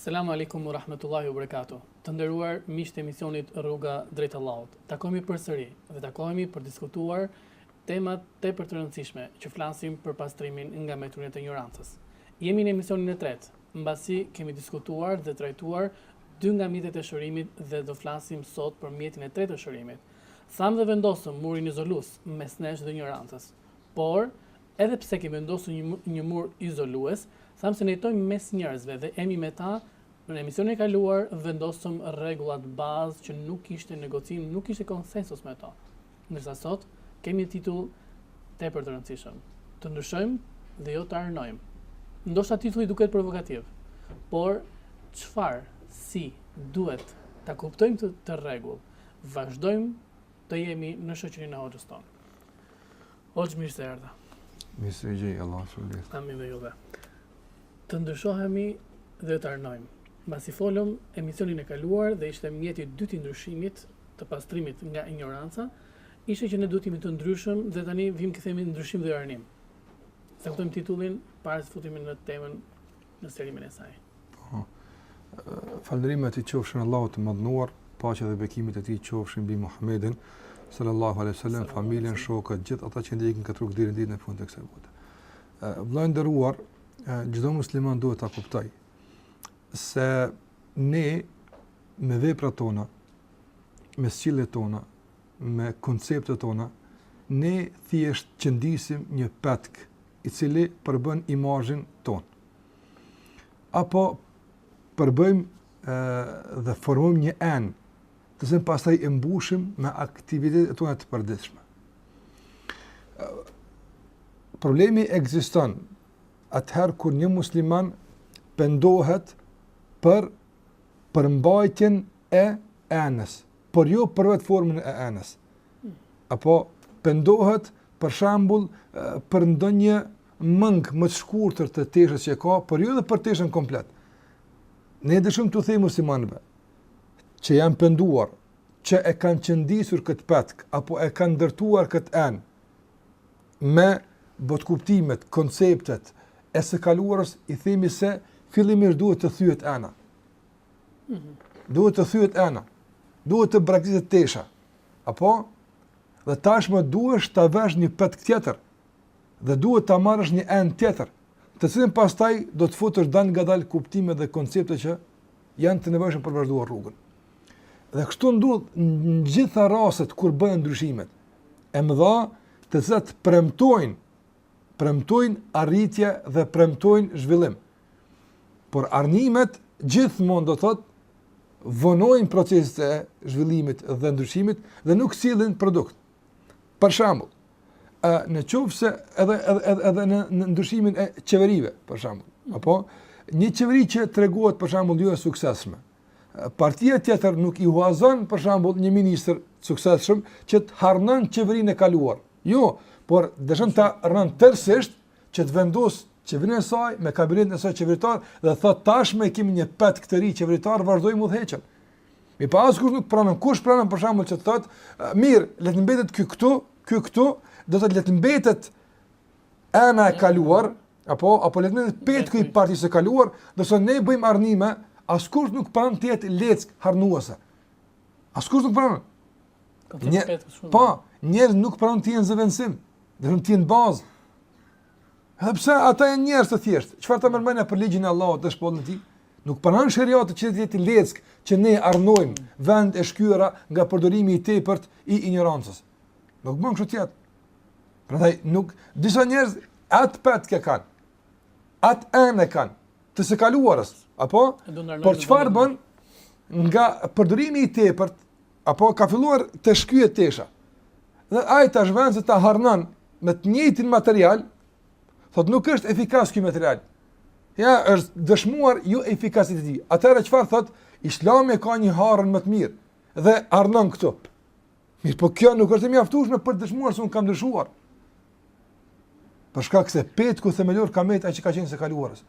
Selamu alejkum ue rahmetullahi ue berekatuhu Të nderuar miq të emisionit Rruga drejt Allahut. Takohemi përsëri dhe takohemi për të diskutuar tema tepër të rëndësishme që flasim për pastrimin nga meturinat e injorancës. Jemi në emisionin e tretë, mbasi kemi diskutuar dhe trajtuar dy nga mjetet e shërimit dhe do flasim sot për mjetin e tretë të shërimit. Thamë dhe vendosëm murin izolues mes nesh dhe injorancës. Por, Edhe pse kemi vendosur një, një mur izolues, thamë se ne jetojmë mes njerëzve dhe jemi me ta, në emisionin e kaluar vendosëm rregullat bazë që nuk kishte negocim, nuk kishte konsensus me to. Ndërsa sot kemi një titull tepër të rëndësishëm, Të ndryshojmë dhe jo të arnojmë. Ndoshta titulli duket provokativ, por çfarë, si, duhet ta kuptojmë këtë të rregull, vazhdojmë të jemi në shoqërinë e Hoxhës tonë. Hoxhë mirë se erdhe. Mirë se ju gjej, Allah së lirë. Amin dhe juve. Të ndryshohemi dhe të arnojmë. Mbasi folëm emisionin e kaluar dhe ishte mjeti i dytë i ndryshimit të pastrimit nga injoranca, ishte që ne duhet të jemi të ndryshëm dhe tani vim kthehemi në ndryshim dhe arnim. Ta kuptojmë titullin, para se futemi në temën në shërimin e saj. Po. Falënderimet i qofshin Allahut të madhëruar, paqja dhe bekimet e tij qofshin mbi Muhamedin sallallahu alaihi wasallam, familjen, shokët, gjithë ata që ndjekin këtë rrugë deri në ditën e fundit të kësaj bote. Vëlla i nderuar, çdo musliman duhet ta kuptojë se ne me veprat tona, me sjelljet tona, me konceptet tona, ne thjesht qëndisim një petk i cili përbën imazhin tonë. Apo përbëjmë ë dhe formojmë një enë, të cilën pastaj e mbushim me aktivitetet tona të përditshme. Problemi ekziston atëherë kur një musliman pendohet për përmbajtjen e enës, por jo për vetë formën e enës. Apo pendohet për shembull, për ndonjë mëngë më të shkurtër të teshës që ka, por jo dhe për teshën komplet. Ne dëshirojmë t'u themi muslimanëve, që janë penduar, që e kanë qëndisur këtë petk, apo e kanë ndërtuar këtë enë, me botëkuptimet, konceptet, e së kaluarës, i themi se fillimisht duhet të thyhet ena. Mhm. Duhet të thyhet ena. Duhet të braktiset tesha. Apo, dhe tashmë duhesh ta veshësh një petk tjetër dhe duhet ta marrësh një enë tjetër, të cilën pastaj do të futësh dalëngadalë kuptime dhe koncepte që janë të nevojshme për vazhduar rrugën. Dhe kështu ndodh në gjitha rastet kur bëhen ndryshimet e mëdha, të cilat premtojnë premtojnë arritje dhe premtojnë zhvillim. Por arnimet gjithmonë do thotë vonojnë proceset e zhvillimit dhe ndryshimit dhe nuk sjellin produkt. Për shembull, në qoftë se edhe, edhe, edhe, edhe në, në ndryshimin e qeverive, për shembull, mm. apo, një qeveri që tregohet, për shembull, jo e suksesshme, partia tjetër nuk i huazon, për shembull, një ministër të suksesshëm që të harnon qeverinë e kaluar. Jo, por dëshiron ta rrënon tërësisht që të vendosë qeverinë e saj me kabinetin e saj qeveritar dhe thotë tashmë e kemi një petk të ri qeveritar, vazhdojmë udhëheqjen. Mi pa askush nuk pranon, kush pranon për shembull që të thotë, mirë, le të na mbetet kjo këtu, kjo këtu, do të le të na mbetet ena e kaluar, apo, apo le të na mbetet petku i partisë së kaluar, derisa ne bëjmë arnime, askush nuk pranon të jetë leckë harnuese. Askush nuk pranon. Një, po, njerëzit nuk pranojnë të jenë zëvendësim, duan të jenë bazë. Edhe pse ata janë njerëz të thjeshtë, çfarë të mërmëna për ligjin e Allahut dhe shpalljen e tij? Nuk pranon sheriati të jetë leckë që ne arnojmë vendet e shkyera nga përdorimi i tepërt i injorancës. Nuk bën kështu tjetër. Prandaj nuk disa njerëz atë petk që kanë. Atë enë kanë të së kaluarës, apo? Por çfarë bën nga përdorimi i tepërt Apo ka filluar të shkyhet tesha. Dhe ai tash vend se ta harnon me të njëjtin material, thotë nuk është efikas ky material. Ja, është dëshmuar jo efikasiteti i tij. Atëherë çfarë thotë? Islami ka një harnë më të mirë dhe harnon këtu. Mirëpo kjo nuk është e mjaftueshme për të dëshmuar se unë kam ndryshuar. Për shkak se petku themelor ka mbetë ajo që ka qenë i së kaluarës.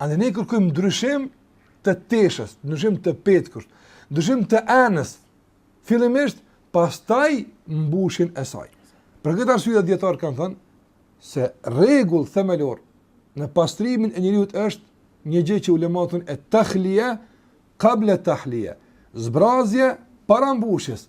Andaj ne kërkojmë ndryshim të teshës, ndryshim të petkut, ndryshim të enës, fillimisht pastaj mbushjen e saj. Për këtë arsye dhe dijetarët kanë thënë, se rregull themelor në pastrimin e njeriut është një gjë që ulematë thonë et-tahlije, kable tahlije, zbrazje para mbushjes,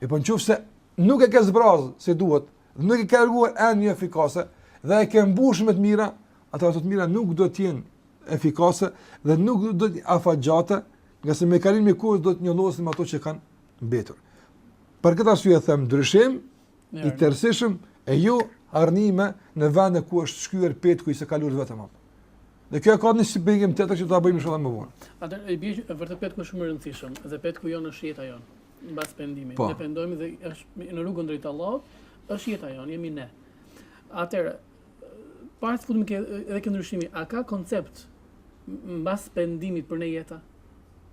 E po në qoftë se nuk e ke zbrazë si duhet, nuk e ke rregulluar enën efikase, dhe e ke mbushë me të mira, ato ato të mira nuk do të jenë efikase dhe nuk do të jenë afatgjate, ngase me kalimin e kohës do ta njollosin ato që kanë mbetur. Për këtë arsye e them ndryshim, i tërësishëm e jo arnime në vende ku është shkyer petku i së kaluar vetëm apo. Dhe kjo e ka një shpjegim tjetër që do ta bëjmë inshallah më vonë. Atëherë i bie vërtet petku shumë i rëndësishëm dhe petku jonë është jeta jonë. Mbas pendimit, po. ne pendohemi dhe është në rrugën drejt Allahut, është jeta jonë, jemi ne. Atëherë, para të futemi edhe ke ndryshimi, a ka koncept mbas pendimit për ne jeta?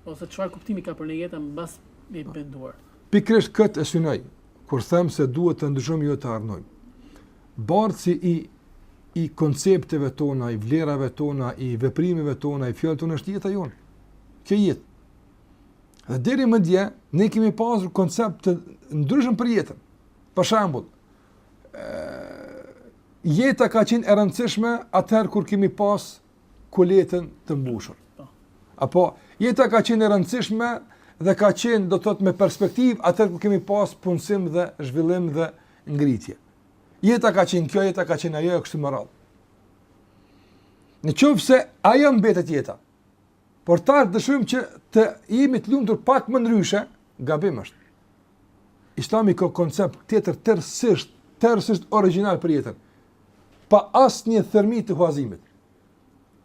Ose çfarë kuptimi ka për ne jeta mbasi jemi penduar? Pikërisht këtë e synoj. Kur them se duhet të ndryshojmë jo të arnojmë. Bartësi i i koncepteve tona, i vlerave tona, i veprimeve tona, i fjalëve tona është jeta jonë. Kjo jetë. Dhe deri më dje ne kemi pasur koncept të ndryshëm për jetën. Për shembull, jeta ka qenë e rëndësishme atëherë kur kemi pas kuletën të mbushur. Po. Apo jeta ka qenë e rëndësishme dhe ka qenë do të thotë me perspektivë atëherë kur kemi pas punësim dhe zhvillim dhe ngritje. Jeta ka qenë kjo, jeta ka qenë ajo e kështu me radhë. Në qoftë se ajo mbetet jeta, por tash dëshirojmë që të jemi të lumtur pak më ndryshe, gabim është. Islami ka koncept tjetër tërësisht, tërësisht origjinal për jetën, pa asnjë thërmi të huazimit.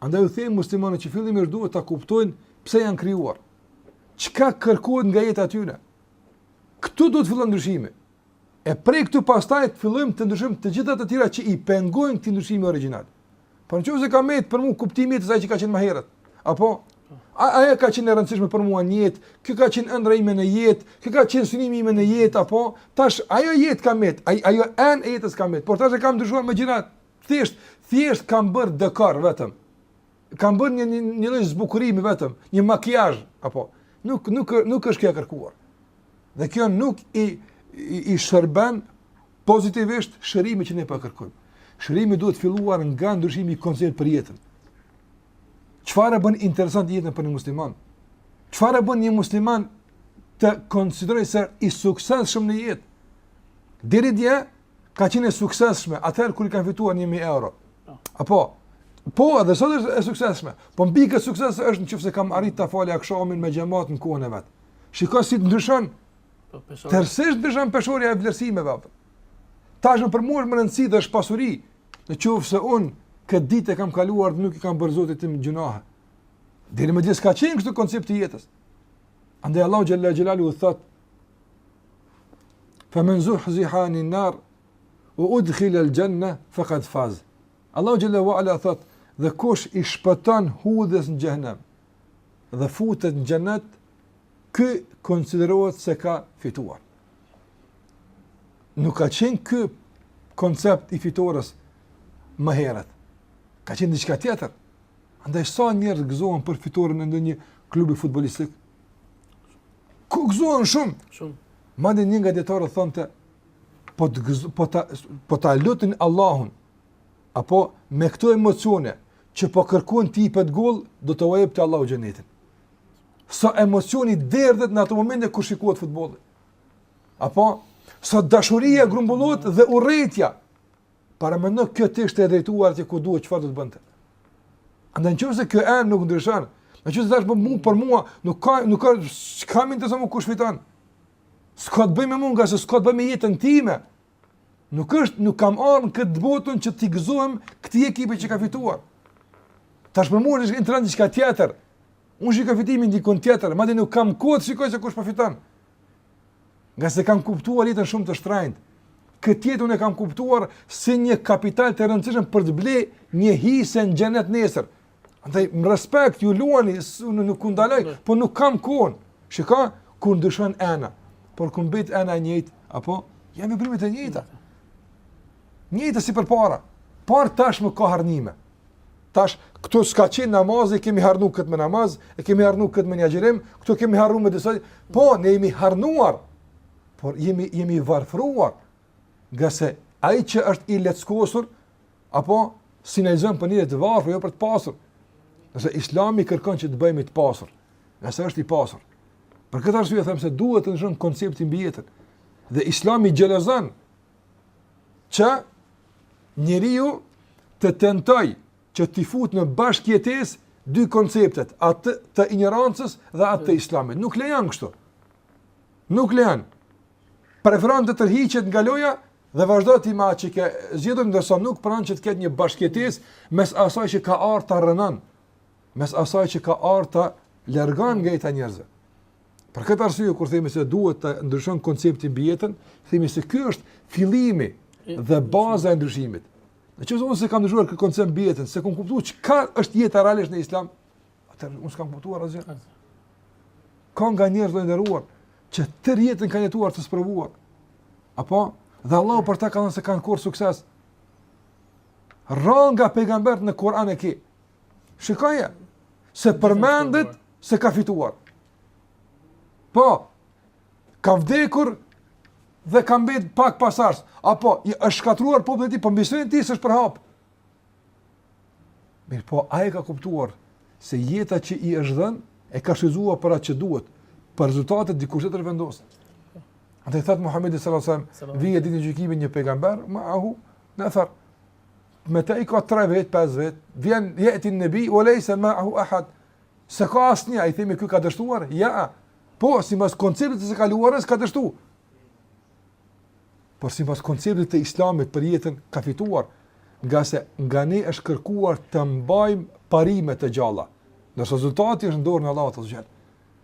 Andaj u themi muslimanëve që fillimisht duhet të kuptojnë pse janë krijuar, çka kërkohet nga jeta e tyre. Këtu duhet të fillon ndryshimi. E prej këtu pastaj të fillojmë të ndryshojmë të gjitha të tjera që i pengojnë këtij ndryshimi origjinal. Po nëse ka met për mua kuptimi i jetës që ka qenë më herët. Apo a ajo ka qenë e rëndësishme për mua në jetë, kjo ka qenë ëndrra ime në jetë, kjo ka qenë synimi im në jetë apo tash ajo jetë ka met, ai ajo anë e jetës ka met, por tash e kam ndryshuar më gjërat. Thjesht, thjesht kam bërë dekor vetëm. Kam bërë një një, një lloj zbukurimi vetëm, një makijazh apo nuk nuk nuk është kjo e kërkuar. Dhe kjo nuk i i, i shërben pozitivisht shërimit që ne po kërkojmë. Shërimi duhet filluar nga ndryshimi i konceptit për jetën. Çfarë e bën interesante jetën për një musliman? Çfarë e bën një musliman të konsiderojë se i suksesshëm në jetë? Deri dje ka qenë e suksesshme, atëherë kur i kanë fituar 1000 euro. Po. Apo po, edhe sot është e suksesshme. Po mbi këtë sukses është nëse kam arritur ta fal akshamin me xhemat në kohën e vet. Shiko si të ndryshon peshorja. Tërësisht ndryshon peshorja e vlerësimeve. Tashmë për mua është me rëndësi dhe është pasuri, në qoftë se unë këtë ditë e kam kaluar dhe nuk i kam bërë zotit tim gjynahe. Deri më dje s'ka qenë ky koncept i jetës. Andaj Allahu xhel-le xhelaluhu thotë, fa men zuhziha anin-nar, ve udhilel xhenne, fekad faz. Allahu xhel-le ve ala thotë, dhe kush i shpëton hedhjes në xhehenem, dhe futet në xhenet, ky konsiderohet se ka fituar. Nuk ka qenë ky koncept i fitores më herët. Ka qenë diçka tjetër. Andaj sa njerëz gëzohen për fitoren e ndonjë klubi futbollistik? Ku gëzohen shumë? Shumë. Madje një nga dijetarët thonte po të gëzo, po ta po ta lutin Allahun apo me këto emocione që po kërkon t'i jepet gol do ta lutje Allahun xhenetin. Sa emocioni derdhet në ato momente kur shikohet futbolli. Apo sa dashuria grumbullohet dhe urrejtja. Paramendo kjo të ishte drejtuar aty ku duhet çfarë do të bënte. Andaj nëse kjo nuk ndryshon, nëse tash për mua, për mua, nuk ka, nuk ka, s'ka më interes më kush fiton. S'ka të bëjë me mua, ngase s'ka të bëjë me jetën time. Nuk është, nuk kam ardh në këtë botë që t'i gëzohem këtij ekipi që ka fituar. Tash për mua është me rëndësi diçka tjetër. Unë shikoj fitimin diku tjetër, madje nuk kam kohë të shikoj se kush po fiton. Ngase e kam kuptuar jetën shumë të shtrenjtë. Këtë jetë unë e kam kuptuar si një kapital të rëndësishëm për të ble një hise në xhenet nesër. Andaj, me respekt, ju luani, nuk ju ndaloj, po nuk kam kohë. Shiko, ku ndryshon ana, por ku mbet ana e njëjtë, apo, janë brimat e njëjta. Njëjtë si për para, por tashmë ka harnime. Tash, këtu s'ka qenë namaz, e kemi harnu këtë me namaz, e kemi harnu këtë me agjërim, këtu kemi harnu me diçka, po, ne jemi harnuar, por jemi, jemi varfruar, ngase, ai që është i leckosur, apo sinjalizon për njerëz të varfër, jo për të pasur. Se Islami kërkon që të bëhemi të pasur, ngase është i pasur. Për këtë arsye them se duhet të ndryshojmë konceptin mbi jetën. Dhe Islami xhelozon që njeriu të tentojë që t'i fut në bashkëjetesë dy konceptet, atë të injorancës dhe atë të islamit. Nuk lejon kështu. Nuk lejon. Preferon të tërhiqet nga loja Dhe vazhdo ti me atë që ke zgjedhur ndërsa nuk pranon që të ketë një bashkëjetesë mes asaj që ka ardhur ta rënon, mes asaj që ka ardhur ta largon nga jeta e njerëzve. Për këtë arsye kur themi se duhet të ndryshon koncepti mbi jetën, themi se ky është fillimi dhe baza e ndryshimit. Në qoftë se unë s'e kam ndryshuar këtë koncept mbi jetën, s'e kam kuptuar çka është jeta realisht në Islam, Atëherë, unë s'kam kuptuar asgjë. Ka nga njerëz të nderuar që tërë jetën kanë jetuar të sprovuar. Apo dhe Allahu për ta ka thënë se kanë korr sukses. Rrëfime nga pejgamberët në Kur'an e ki. Shikoje se përmendet se ka fituar. Po. Ka vdekur dhe i kanë mbet pak pasues. Apo i është shkatërruar populli i tij, po misioni i tij s'është përhap. Mirëpo, ai e ka kuptuar se jeta që i është dhënë, e ka shfrytëzuar për atë që duhet, për rezultatet dikush tjetër vendos. Andaj thotë Muhammedi salallahu alejhi ve selem, vjen ditën e gjykimit një pejgamber, ma ahu, nefer, me te i ka tre vetë, pesë vetë, vjen jeti nebiju, ue lejse ma ahu ahad, s'e ka asnjë, a i themi ky ka dështuar, jo, po, sipas konceptit të së kaluarës, ka dështu. Por sipas konceptit të islamit për jetën, ka fituar, ngase nga ne është kërkuar të mbajmë parime të gjalla, ndërsa rezultati është në dorë të Allahut xhel.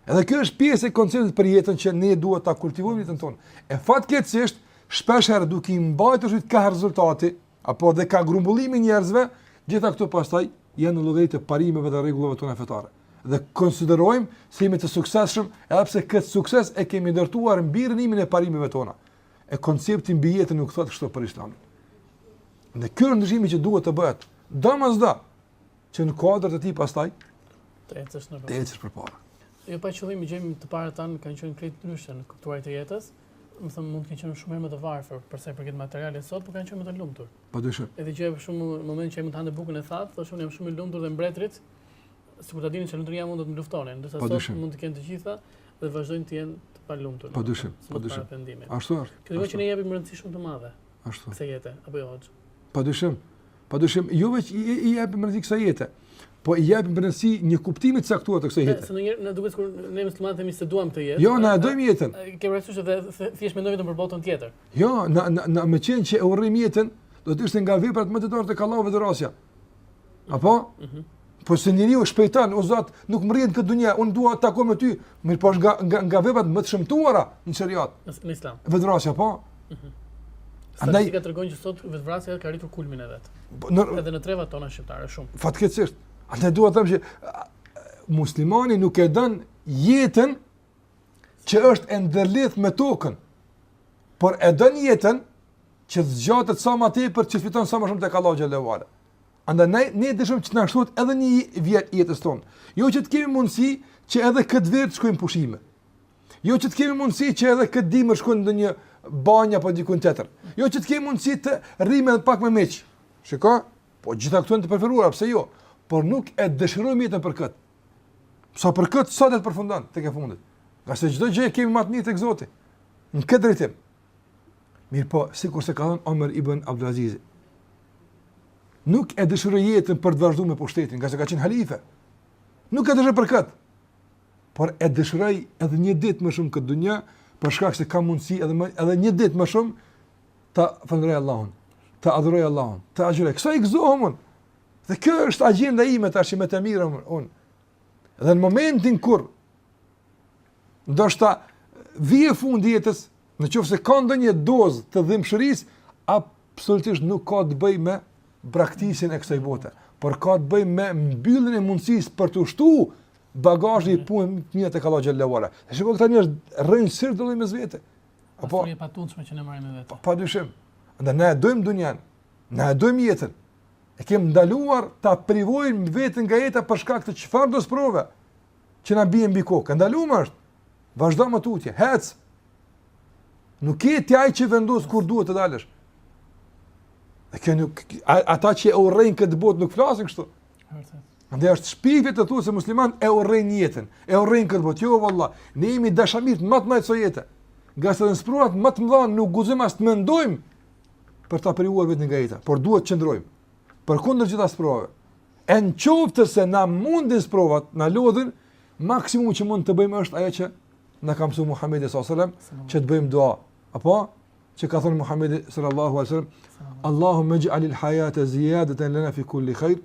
Edhe kjo është pjesë e konceptit për jetën që ne duhet ta kultivojmë jetën tonë. E fatkeqësisht, shpeshherë duke i mbajtur që ka rezultati, Apo dhe ka grumbullim i njerëzve, gjitha këto pastaj janë në llogari të parimeve dhe rregullave tona fetare. Dhe konsiderojmë se jemi të suksesshëm, edhe pse këtë sukses e kemi ndërtuar mbi rënimin e parimeve tona. E koncepti mbi jetën nuk thotë kështu për Islamin. E ky ndryshimi që duhet të bëhet, domosdo. që në kuadër të tij pastaj të ecësh në të ecësh përpara. Jo pa qëllim i gjejmë të parët tanë kanë qenë krejt ndryshe në të kuptuarit të jetës. Domethënë mund të kenë qenë shumë më të varfër, për sa i përket materiales sot, por po kanë qenë më të lumtur. Pa dyshim. Edhe që shumë në momentin që ai mund të hante bukën e thatë, thoshin jam shumë i lumtur dhe mbretërit, sikur ta dinin që lumturia mund të më luftonin, ndërsa sot mund të kenë të gjitha dhe vazhdojnë të jenë të palumtur. Pa dyshim, pa dyshim. Ashtu është. Kjo do të thotë që ne i japim rëndësi shumë të madhe. Ashtu. Kësaj jete, apo jo hoxhë. Pa dyshim, Padyshim, jo veç i, i, i japim rëndësi kësaj jete, po i japim rëndësi një kuptimi të caktuar të kësaj jete. Se ndonjëherë na duket sikur ne muslimanët themi s'e duam këtë jetë. Jo, na e dojmë jetën. Ke parasysh edhe thjesht mendojmë vetëm për botën tjetër. Jo, na na, na me qenë që e urrejmë jetën, do të ishte nga veprat më të dashura tek Allahu vetëvrasja. Apo? Mhm. Mm Po se njeriu shpejton, o Zot, nuk më rrihet në këtë dunja, un dua të takoj me ty, mirëpo nga nga nga veprat më të shëmtuara në shariat. Në Islam. Vetvrasja po. Ëh. Mhm. Statistika tregon që sot vetvrasja ka arritur kulmin e vet. Po, në, edhe në trevat tona shqiptare shumë. Fatkeqësisht. Andaj dua të them që muslimani nuk e don jetën që është e ndërlidhur me tokën. Por e don jetën që zgjatet sa më tepër, që fiton sa më shumë tek Allahu xhele ue ala. Andaj ne ne dëshirojmë që të na shtohet edhe një vit i jetës tonë. Jo që të kemi mundësi që edhe këtë verë të shkojmë pushime. Jo që të kemi mundësi që edhe këtë dimër të shkojmë në një banjë apo diku tjetër. Jo që të kemi mundësi të rrimë edhe pak me miq e shokë, po gjitha këto janë të preferuara, pse jo? Por nuk e dëshirojmë jetën për këtë. Sa për këtë sot e përfundon tek e fundit. Ngase çdo gjë e kemi më të mirë tek Zoti. Në këtë drejtim, Mirëpo, sikurse ka thënë Omer Ibn Abdulazizi, nuk e dëshiroj jetën për të vazhdu me pushtetin, ngase ka qenë halife. Nuk e dëshiroj për këtë, por e dëshiroj edhe një ditë më shumë këtë dunja, për shkak se kam mundësi edhe, më, edhe një ditë më shumë ta falënderoj Allahun, ta adhuroj Allahun, të agjëroj. Kësaj i gëzohem unë. Dhe kjo është agjenda ime tash me të mirën unë. Dhe në momentin kur Ndoshta vjen fundi i jetës, në qoftë se ka ndonjë dozë të dhimbshërisë, absolutisht nuk ka të bëjë me braktisjen e kësaj bote, por ka të bëjë me mbylljen e mundësisë për të shtu bagazhin e punëve të mira tek Allahu xhel-le ve ala. E shiko këta njerëz rrinë si rreth dhe me vete. Apo, e patundshme që ne marrim me vete. Po, pa dyshim. Andaj ne e dojmë dunjan, ne e dojmë jetën. E kemë ndaluar ta privojmë veten nga jeta për shkak të çfarëdo sprove. që na bie mbi kokë. Ndaluar është. Vazhdo më tutje, hec. Nuk je ti ai që vendos kur duhet të dalësh. A kjo nuk ata që e urrejnë këtë botë nuk flasin kështu. Vërtet. Andaj është shpifje të thuhet se muslimanët e urrejnë jetën, e urrejnë këtë botë. Jo valla, ne jemi dashamirë më të mëdhenj të jetës. Gjatë sprovave më të mëdha nuk guxojmë as të mendojmë për ta privuar veten nga jeta, por duhet të qëndrojmë. Përkundër gjitha sprovave. E në qoftë se na mundin sprovat, na lodhin, maksimumi që mund të bëjmë është ajo që na ka mësu Muhammedi s.a.s. që të bëjmë dua. Apo? Që ka thënë Muhammedi s.a.s. Allahumme xh'alil hajate zijadeten lena fi kulli khajr,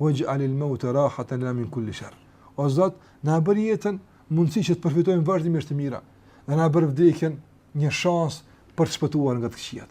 ve xh'alil meute rahaten lena min kulli sherr. O Zot, na bëre jetën mundësi që të përfitojmë vazhdimisht të mira, dhe na bëre vdekjen një shans për të shpëtuar nga të këqijat.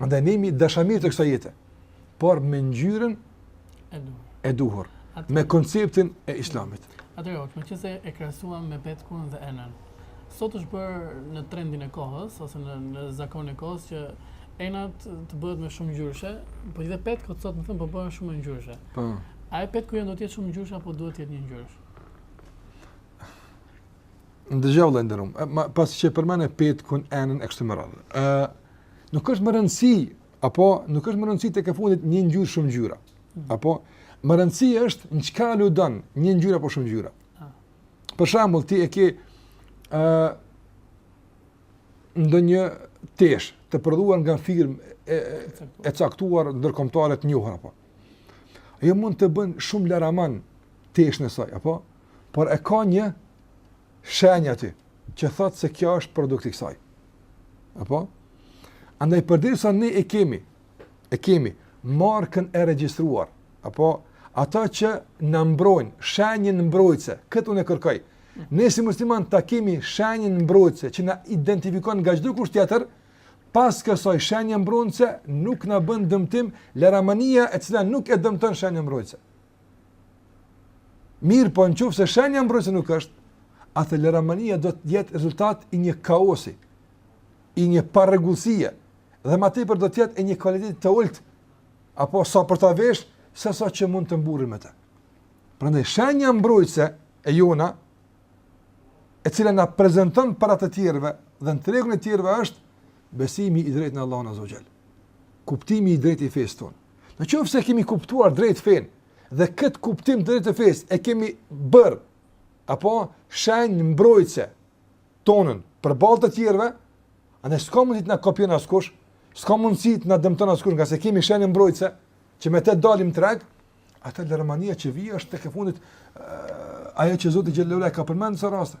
Andaj ne jemi dashamirë të kësaj jete, por me ngjyrën e duhur. E duhur. Atë... me konceptin e Islamit. Atëherë, hoxhë, meqenëse e krahasuam me petkun dhe enën. Sot është bërë në trendin e kohës ose në në zakonin e kohës që enët të bëhen më shumëngjyrëshe, por edhe petkat sot domethënë po bëhen shumëngjyrëshe. Po. A petku jonë duhet të jetë shumëngjyrësh apo duhet të jetë njëngjyrësh? Ndëgjo, i nderum, pasi që përmene petkun, enën, e kështu me radhë. Uh, nuk është me rëndësi, apo nuk është me rëndësi tek e fundit një ngjyrë shumë ngjyra. Mhm. Apo, me rëndësi është në çka aludon një ngjyrë apo shumë ngjyra. Ah. Për shembull, ti e ke uh, ndonjë teshë të prodhuar nga firmë e, e caktuar ndërkombëtare e njohur, apo. Ajo mund ta bën shumë laramane teshën e saj, apo? por e ka një shenjë aty që thotë se kjo është produkt i kësaj. Apo? Andaj përderisa ne e kemi, e kemi markën e regjistruar, apo ata që na mbrojnë, shenjën mbrojtëse, këtë unë e kërkoj. Ne si muslimanë ta kemi shenjën mbrojtëse që na identifikon nga çdokush tjetër, pas kësaj shenje mbrojtëse nuk na bën dëmtim, laramania e cila nuk e dëmton shenjën mbrojtëse. Mirëpo në qoftë se shenja mbrojtëse nuk është, atëherë laramania do të jetë rezultat i një kaosi, i një parregullësie, dhe ma tepër do të jetë e një kualiteti të ultë, apo sa për ta vesh, sesa që mund të mburrim me të. Prandaj shenja mbrojtëse e jona, e cila na prezanton para të tjerëve dhe në tregun e të tjerëve është besimi i drejtë në Allahun Azza wa Jall. Kuptimi i drejtë i fesë tonë. Në qoftë se e kemi kuptuar drejt fenë, dhe këtë kuptim të drejtë të fesë, e kemi bërë, apo shenjë mbrojtëse tonën përballë të tjerëve, atëherë s'ka mundësi t'na kopjon askush, s'ka mundësi t'na dëmton askush, ngase kemi shenjë mbrojtëse, që me te dalim n'treg, atëherë laramania që vjen është tek e fundit, ajo që Zoti xhelle ve ala ka përmend në disa raste,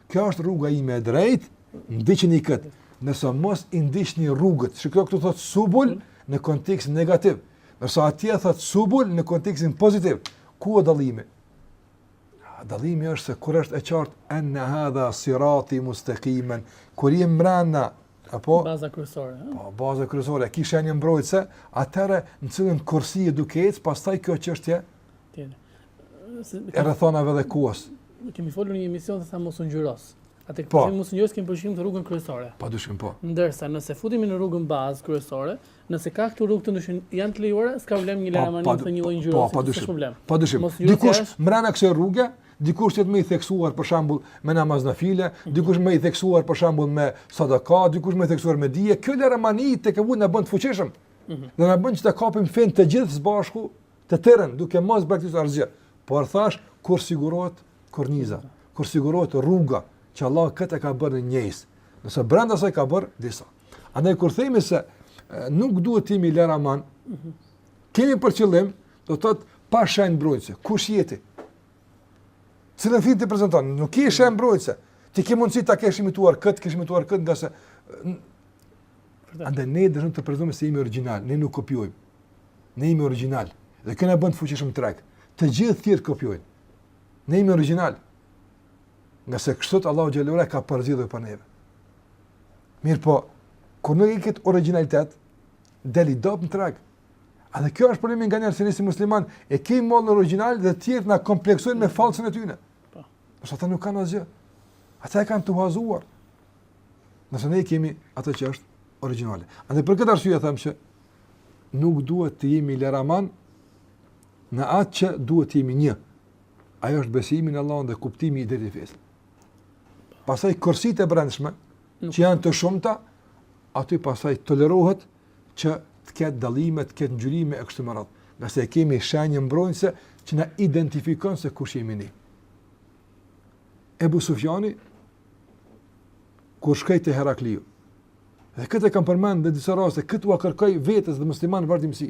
Kjo është rruga ime e drejtë, ndiqni kët. Ndërsa mos i ndiqni rrugët, shiko këtu thotë subul në kontekst negativ. Ndërsa atje thotë subul në kontekstin pozitiv, ku është dallimi? Dallimi është se kur është e qartë enne hadha sirati mustaqiman, kur i mbrana apo baza kryesore, ëh? Po, baza kryesore, ki shenjë mbrojtëse, atëherë në cilën kursi e duket, pastaj kjo është çështje tjetër. e rrethanave dhe kohës. Ne kemi folur në një emision se sa mos u ngjyros. Atë po. Kemi mos u ngjyros kemi për qëllim te rrugën kryesore. Pa dyshim po. Ndërsa nëse futemi në rrugën bazë kryesore, nëse ka këtu rrugë të ndryshme janë të lejuara, s'ka problem një laramani po, ose një lloj ngjyrë. Po, pa dyshim. Problem. Pa dyshim. Dikush mbrana kësaj rruge, dikush të jetë më i theksuar për shembull me namaz nafile, mhm. dikush më i theksuar për shembull me sadaka, dikush më i theksuar me dije, kjo laramani tek e fundit na bën të fuqishëm. Mhm. Do na bën që të kapim fenë të gjithë së bashku Të tërën, duke mos braktisur asgjë, por thash kur sigurohet korniza, kur sigurohet rruga që Allahu këtë e ka bërë në njëjës. Ndërsa brenda saj ka bërë disa. Andaj kur themi se nuk duhet të jemi laraman, kemi për qëllim, do të thotë pa shenjë mbrojtëse. Kush je ti? Cilën thirrje ti prezanton? Nuk ke shenjë mbrojtëse. Ti ke mundësi ta kesh imituar kët, kesh imituar kët, ngase andaj ne dëshirojmë të prezantojmë se jemi origjinal, ne nuk kopjojmë. Ne jemi origjinal dhe kjo na bën të fuqishëm n'treg. Të gjithë tjerët kopjojnë. Ne jemi origjinal. Ngase kështu Allahu xhelle ve ala ka përzgjedhur për neve. Mirëpo, kur nuk e ke këtë origjinalitet, del i dobët në treg. Andaj kjo është problemi nganjëherë se ne si musliman, e kemi mallin origjinal dhe tjerët na kompleksojnë me falsën e tyre. Po. Ndërsa ata nuk kanë asgjë. Ata e kanë të huazuar. Ndërsa ne kemi atë që është origjinale. Andaj për këtë arsye e themi që nuk duhet të jemi laraman në atë që duhet të jemi një. Ajo është besimi në Allahun dhe kuptimi i drejtë i fesë. Pastaj korsitë e brendshme që janë të shumta, aty pastaj tolerohet që të ketë dallime, të ketë ngjyrime e kështu me radhë. Ne s'e kemi shenjë mbrojtëse që na identifikon se kush jemi ne. Ebu Sufjani kur shkoi te Herakliu. Dhe këtë kam përmend në disa raste, këtu ua kërkoj vetes dhe muslimanëve vërtetësi.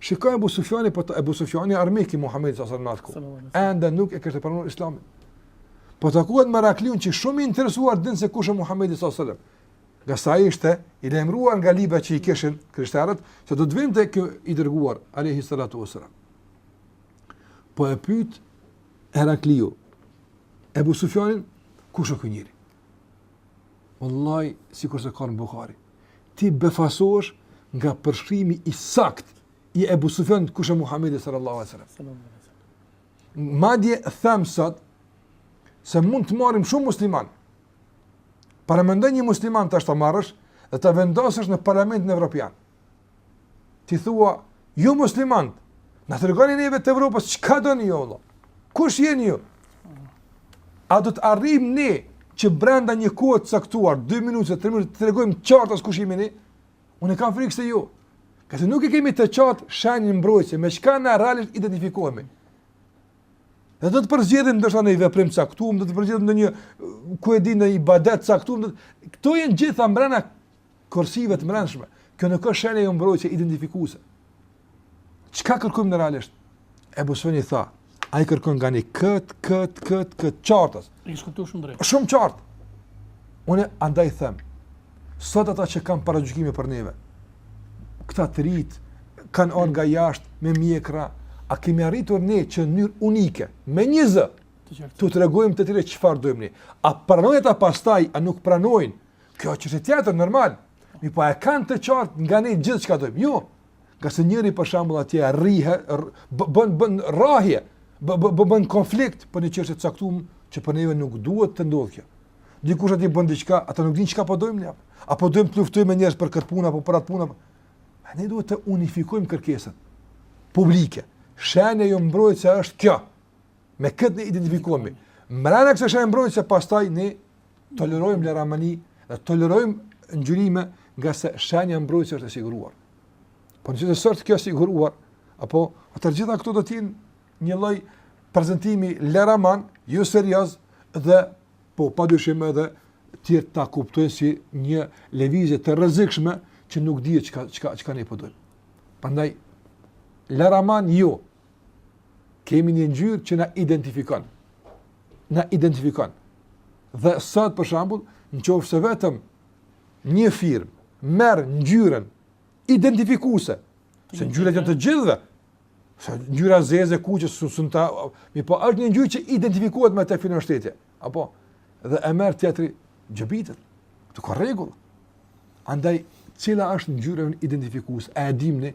Shiko Ebu Sufjani, po Ebu Sufjani armik i Muhamedit sallallahu alaihi wasallam. Ende nuk e kishte pranuar Islamin. Po takohet me Herakliun që shumë i interesuar të dijë se kush është Muhamedi sallallahu alaihi wasallam. Nga sa ishte i lajmëruar nga librat që i kishin krishterët se do të vinte ky i dërguar alaihi salatu wasallam. Po e pyet Herakliu, Ebu Sufjanin, kush është ky njeri? Wallahi, sikurse ka në Bukhari. Ti befasosh nga përshkrimi i saktë i Ebu Sufjanit kush është Muhammedi sallallahu alaihi wasallam. Madje them sot se mund të marrim shumë musliman. Paramendo një musliman tash ta marrësh dhe ta vendosësh në Parlamentin Evropian. T'i thuan, ju musliman, na tregoni neve të Evropës, çka doni ju, wallah? Kush jeni ju? A do të arrim ne që brenda një kohë të caktuar, 2 minuta, 3 minuta, të tregojmë qartas kush jemi ne? Unë e kam frikë se jo. Sepse nuk e kemi të qartë shenjën mbrojtëse, me çka ne realisht identifikohemi. Dhe do të përzgjedhim ndoshta ndonjë veprim të caktuar, do të përzgjedhim ndonjë ku e di ibadet të caktuar. Këto janë gjitha mbrana korsive të mbrendshme. Kjo nuk është shenja mbrojtëse identifikuese. Çka kërkojmë ne realisht? Ebu Sufjani tha, ai kërkon nga ne kët kët kët kët qartas. Ai e kuptoi shumë drejt. Shumë qartë. Unë andaj them, sot ata që kanë paragjykime për neve, këta të rinjtë, kanë ardh nga jashtë, me mjekra, a kemi arritur ne që në mënyrë unike, me një zë, t'u tregojmë të tjerëve çfarë dojmë ne. A pranojnë ata pastaj, a nuk pranojnë, Kjo është çështje tjetër normal. Mirëpo e kanë të qartë nga ne gjithçka dojmë. Jo. Ngase njëri për shembull atje rrihet, bën bën rrahje, bën bën konflikt për një çështje të caktuar që për neve nuk duhet të ndodhë kjo. Dikush atje bën diçka, ata nuk dinë çka po dojmë ne. Apo dojmë të luftojmë me njerëz për këtë punë apo për atë punë. A ne duhet të unifikojmë kërkesat publike. Shenja jonë mbrojtëse është kjo. Me këtë ne identifikohemi. Mbrenda kësaj shenje mbrojtëse pastaj ne tolerojmë laramani, e tolerojmë ngjyrime ngase shenja mbrojtëse është e siguruar. Po në qoftë se s'është kjo siguruar, apo atëherë gjitha këto do të jenë një lloj prezentimi laraman, jo serioz, dhe po pa dyshim edhe tjetri ta kuptojë si një lëvizje të rrezikshme që nuk dihet çka, çka, çka ne po dojmë. Po Prandaj, laraman jo, jo, Kemi një ngjyrë që na identifikon. Na identifikon. Dhe sot për shembull, nëse vetëm një firmë merr ngjyrën identifikuese, se ngjyrat janë të gjithëve, se ngjyra e zezë e kuqe susun ta, mi po është një ngjyrë që identifikohet me të firmën shtetje. Apo dhe e merr tjetri gjobitet. Të ka rregull. Andaj cila është ngjyra identifikuese? A e dimë ne?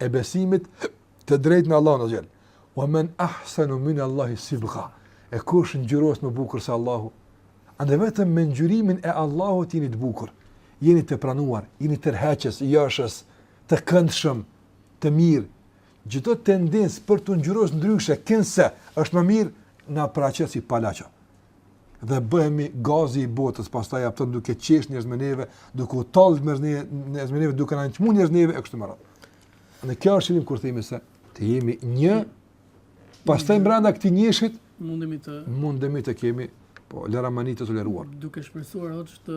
e besimit të drejtë në Allahun azze ve xhel. Wa man ahsanu min Allahi sibgha. E kush ngjyros më bukur se Allahu? Andaj vetëm me ngjyrimin e Allahut jeni të bukur, jeni të pranuar, jeni tërheqës, joshës, të këndshëm, të mirë. Çdo tendencë për t'u ngjyros ndryshe, kinse është më mirë na paraqet si palaço. dhe bëhemi gazi i botës, pastaj ja vetëm duke qesh njerëz me neve, duke u tallë njerëz me neve, neve, duke na nënçmu njerëz neve, e kështu me radhë. E kjo është qëllimi kur themi se të jemi një, pastaj mbrenda këtij njëshit, mundemi të, mundemi të kemi po laramani të toleruar. Duke shpresuar hoxhë të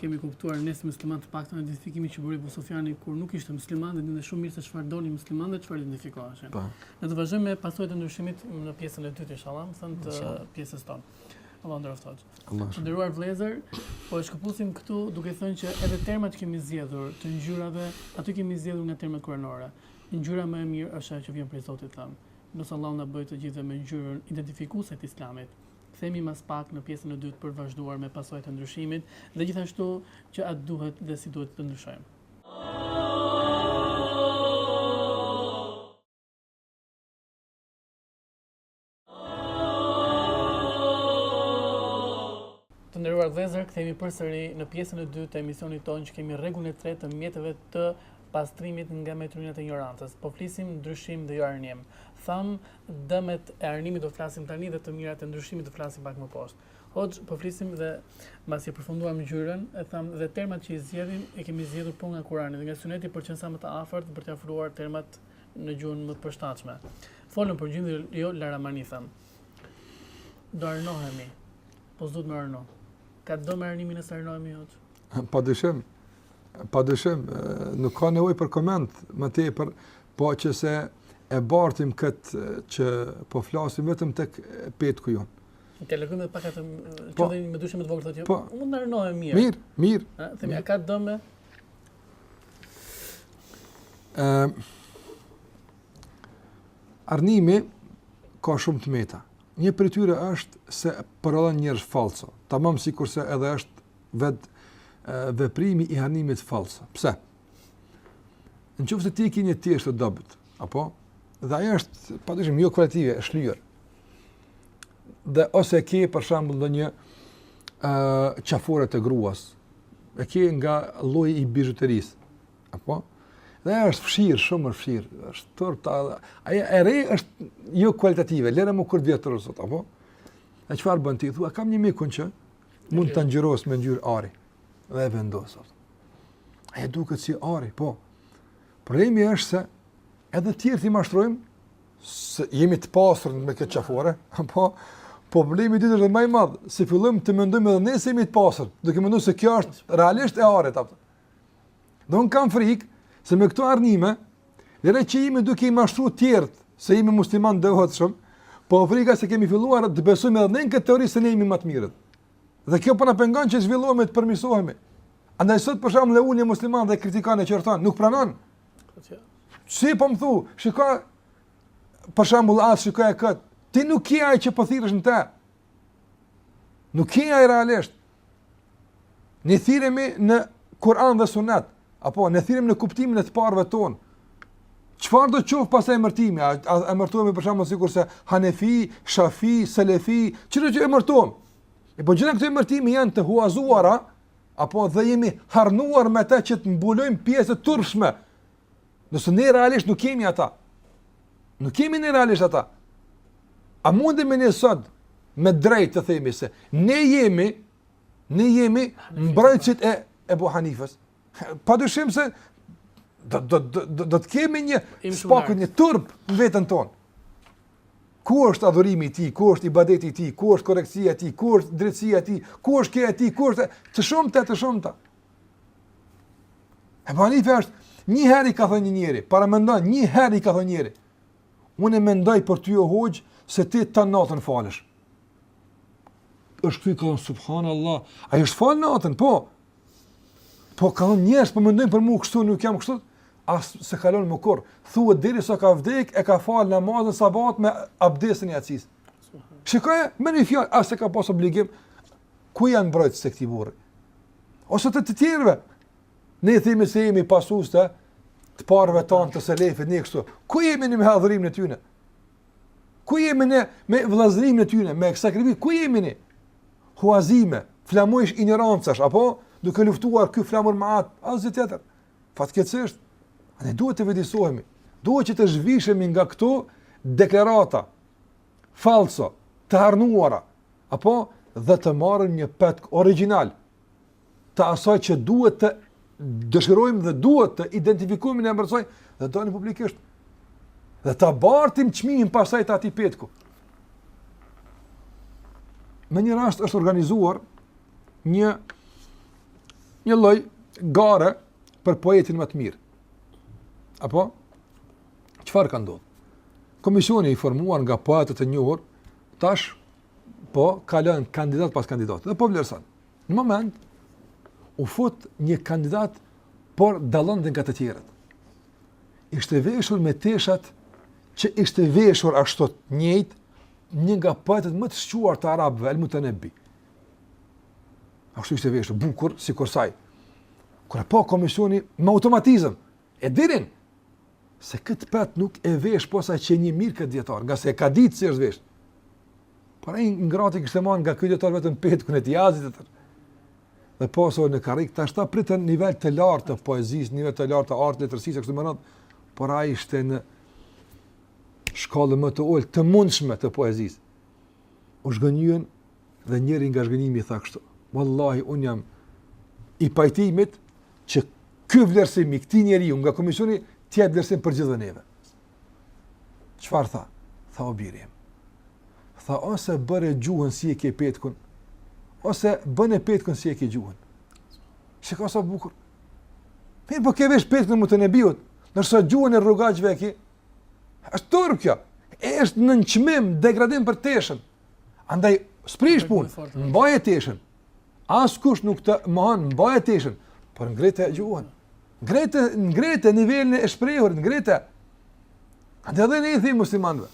kemi kuptuar ne si musliman të paktën identifikimin që bëri Abu Sufjani kur nuk ishte musliman dhe dinte shumë mirë se çfarë donin muslimanët dhe çfarë identifikoheshin. Po. Ne do të vazhdojmë me pasojat e ndryshimit në pjesën e dytë inshallah, më thënë të pjesës tonë. Allah ndroftohet. Të nderuar vëllezër, po e shkëputim këtu duke thënë që edhe termat që kemi zgjedhur të ngjyrave, ato i kemi zgjedhur nga termat kuranore. Ngjyra më e mirë është ajo që vjen prej Zotit thamë. Lusim Allahun na bëjë të gjithëve me ngjyrën identifikuese të Islamit. Kthehemi mas pak në pjesën e dytë për të vazhduar me pasojat e ndryshimit dhe gjithashtu që a duhet dhe si duhet të ndryshojmë. Të nderuar vëllezër, kthehemi përsëri në pjesën e dytë të emisionit tonë që kemi rregullin e tretë të mjeteve të pastrimit nga meturinat e injorancës. Po flisim ndryshim dhe jo arnim. Thamë dëmet e arnimit do të flasim tani dhe të mirat e ndryshimit do të flasim pak më poshtë. Hoxhë, po flisim dhe mbasi e përfunduam ngjyrën, e thamë dhe termat që i zgjedhim, i kemi zgjedhur po nga Kurani dhe nga Suneti për të qenë sa më të afërt për t'i afruar termat në gjuhën më të përshtatshme. Folëm për ngjyrën dhe jo laramani thamë. Do arnohemi. Po s'duhet me arnu. Ka të bëjë me arnimin nëse arnohemi hoxhë? Padyshim. Padyshim, nuk ka nevojë për koment më tepër, po që se e bartim këtë që po flasim vetëm tek petku jonë. Në telegram e pak atë po. që dhe me dyshe me të vogërë të tjo, po. u mund në rënohë e mirë. Mirë, mirë. Themi, a ka dëme? Arnimi ka shumë të meta. Një prej tyre është se prodhon njerëz falso. Tamam sikurse edhe është vetë veprimi i arnimit falso. Pse? Në qoftë se ti ki një qesht të dobet, apo? Dhe ajo është, padyshim, jo kualitative, është lyer. Dhe ose e ki, për shambull, ndonjë uh, qafore të gruas, e ki nga lloj i bizhuterisë, apo? Dhe ajo është fshirë, shumë është fshirë, është tërë, ta, ajo e re është jo kualitative, lere më kur vjetrohet apo? E çfarë bën ti? Thua, kam një mikun që mund ta ngjyros me ngjyrë ari. dhe e vendos atë. Ai duket si ari, po. Problemi është se edhe të tjerët i mashtrojmë se jemi të pasur me këtë qafore, po. Problemi dytë është më i madh, se fillojmë të mendojmë edhe ne se jemi të pasur, do të mendojmë se kjo është realisht e arit apo. Dhe unë kam frikë se me këto arnime, lëre që jemi duke i mashtruar të tjerët se jemi muslimanë të devotshëm, po frika se kemi filluar të besojmë edhe ne këtë teori se ne jemi më të mirët. Dhe kjo po na pengon që të zhvillohemi të përmirësohemi. Andaj sot për shembull e ul një musliman dhe e kritikon e qorton, nuk pranon. Si po më thu, shiko për shembull as shiko e kët. Ti nuk ke atë që po thirresh në të. Nuk ke atë realisht. Ne thirremi në Kur'an dhe Sunet. apo ne thirremi në kuptimin e të parëve tanë. Çfarë do të thotë pas emërtimi? A, a emërtohemi për shkakun sikurse Hanefi, Shafi, Selefi, çfarëdo që emërtohem? E po gjithë këto emërtime janë të huazuara, apo dhe jemi harnuar me ta që të mbulojmë pjesë të turshme. Nëse ne realisht nuk kemi ata. Nuk kemi ne realisht ata. A mundemi ne sot me të drejtë të themi se ne jemi Ne jemi mbrojtësit e Ebu Hanifes. Padyshim se do, do, do, do, do të kemi më së paku, një turp në veten tonë. Ku është adhurimi i tij, ku është ibadeti i tij, ku është korrektësia e tij, ku është drejtësia e tij, ku është kjo e tij, ku është të shumta, të shumta. Ebu Hanifes, një herë i ka thënë një njeri, paramendo, një herë i ka thënë njeri. Unë mendoj për ty o hoxhë, se ti tërë natën falesh. është ky ka thënë subhan Allah, a je falë natën, po, po ka njerëz, po mendojnë për mu kështu, nuk jam kështu, po s'e ka lanë më kurrë, thuhet deri sa ka vdek, e ka falë namazin e sabahit me abdesin e jacisë. Shikoje, me një fjallë, as s'e ka pas obligim, ku janë mbrojtësit e këtij burri? Ose të të tjerëve, ne i thimi se jemi pasues të, të parëve tanë të selefit, e kështu, ku jemi ne me adhurimin e tyne? Ku jemi ne me vëllazërimin e tyne, me sakrificën? Ku jemi ne? Huazime flamujsh injorancash apo duke luftuar ky flamur me atë, asgjë tjetër. Fatkeqësisht, ne duhet të vetëdijesohemi. Duhet që të zhvishemi nga këto deklarata falso, të harnuara, apo dhe të marrim një petk origjinal të asaj që duhet të dëshirojmë dhe duhet të identifikohemi në emër të saj dhe të dalim publikisht. Dhe ta bartim çmimin pastaj të atij petku. Me një rast është organizuar një një lloj gare për poetin më të mirë. Apo çfarë ka ndodhur? Komisioni i formuar nga poetët e njohur tash po kalon kandidat pas kandidat dhe po vlerëson. Në moment, u fut një kandidat, por dallonte nga të tjerët. Ishte veshur me teshat që ishte veshur ashtu njëjtë, një nga poetët më të shquar të arabëve, El Mutanebbi. Ashtu ishte veshur, bukur, sikurse ai. Kur e pa komisioni, me automatizëm, e dirin, se këtë petk nuk e vesh pos ai që njeh mirë këtë dijetar, ngase e ka ditë si është veshë. Por ai i ngrati kishte marrë nga ky dijetar vetëm petkun e tij, asgjë tjetër. Dhe posa u ul në karrige tash ata pritën nivel të lartë të poezisë, nivel të lartë të artit, letërsisë kështu me radhë, por ai ishte në shkallën më të ulët të mundshme të poezisë. U zhgënjyen dhe njëri nga zhgënjimi tha kështu: "Wallahi unë jam i pajtimit që ky vlerësim i këtij njeriu nga komisioni të jetë vlerësim për gjithë neve." Çfarë tha? Tha o biri im. Tha ose bëre gjuhën si e ke petkun, ose bëne petkun si e ke gjuhën. Shiko sa bukur! Mirë, po ke vesh petkun e Mutenebiut, ndërsa gjuhën e rrugaçëve e ki, është turp kjo, e është nënçmim, degradim për teshën. Andaj, s'prish punë, mbaje teshën, Askush nuk të mohon mbaje teshën, por ngrite gjuhën. Ngrite, ngrite nivelin e të shprehurit, ngrite. Andaj edhe ne i thimë muslimanëve.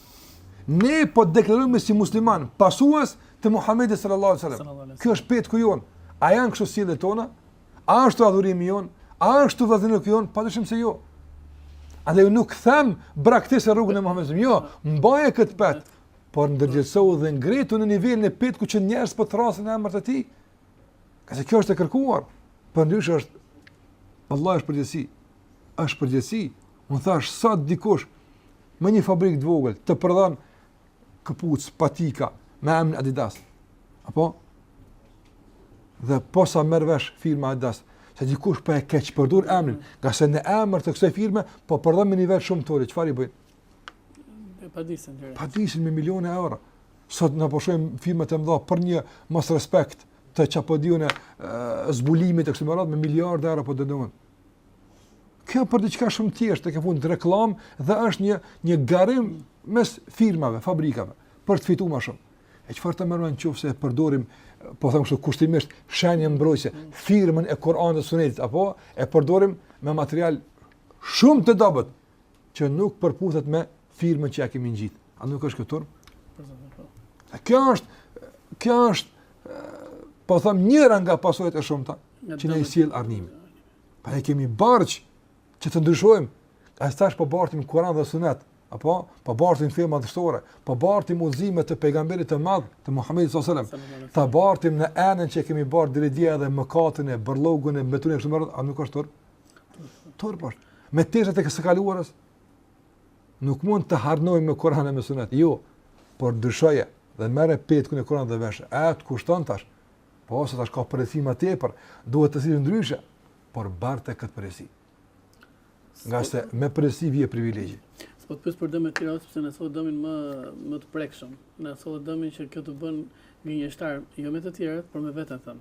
Ne po deklarohemi si musliman, pasues të Muhammedit sallallahu sallam. Ky është petku jonë. A janë kështu sjelljet tona? A është ky adhurimi jonë? A është të vazhdinu kjo jonë? Po e shohim se jo. Andaj nuk them braktise rrugën e Muhammedi sallam. Jo, mbaje këtë petk. por ndërgjësohu dhe ngritu në nivelin e petkut që njerëzit po thërrasin në emër të tij, ngase kjo është e kërkuar, përndryshe është, Allah është përgjegjësi, është përgjegjësi, unë thashë, sot dikush, me një fabrikë të vogël, të prodhon këpucë, patika, me emrin Adidas, apo, dhe posa merr vesh firma Adidas, se dikush po e keqpërdor emrin, ngase në emër të kësaj firme, po prodhon me një vlerë shumë të ulët, çfarë i bëjnë? E padisin. Padisin me milione euro. Sot ne po shohim po firmat e mdha për një mosrespekt të ca pohimeve e zbulimit e kështu me radhë me miliarda euro po dënohen. Kjo për diçka shumë të thjeshtë tek e fundit reklamë dhe është një, një garim mes firmave, fabrikave, për të fitu ma shumë. E çfarë të mendojmë nëqoftëse e përdorim, po them kështu kushtimisht, shenjën mbrojtëse, firmën e Kuranit dhe Sunetit, apo e përdorim me material shumë të dobët, që nuk përputhet me firmën që ia kemi ngjit. A nuk është kështu? A kjo është kjo është po them njëra nga pasojat e shumta që na i sjell arnimi. Pra e kemi borxh që të ndryshojmë. E tash po bartim Kur'an dhe Sunet, apo po bartim firma dështake, po bartim udhëzime të pejgamberit të madh, të Muhamedit sallallahu alajhi wasallam. Ta bartim në enën që kemi bartur deri dje edhe mëkatin e bërllogun e mbeturinat e kështu me radhë, a nuk është turp? Turp është. Me teshat e së kaluarës, nuk mund të arnoj me Kuran e me Sunet. Jo, por ndryshoje dhe merre petkun e Kuranit dhe veshe. E, të kushton tash. Po, se tash ka përgjegjësi ma tepër. Duhet të sillet ndryshe. Por barte këtë përgjegjësi. Ngase me përgjegjësi vjen privilegji. S'po të pyes për dëme të tjera, sepse ne sot dëmin më, më të prekshëm. Ne sot dëmin që kjo t'i bën në një shoqëri, jo me të tjerët, por me veten tonë.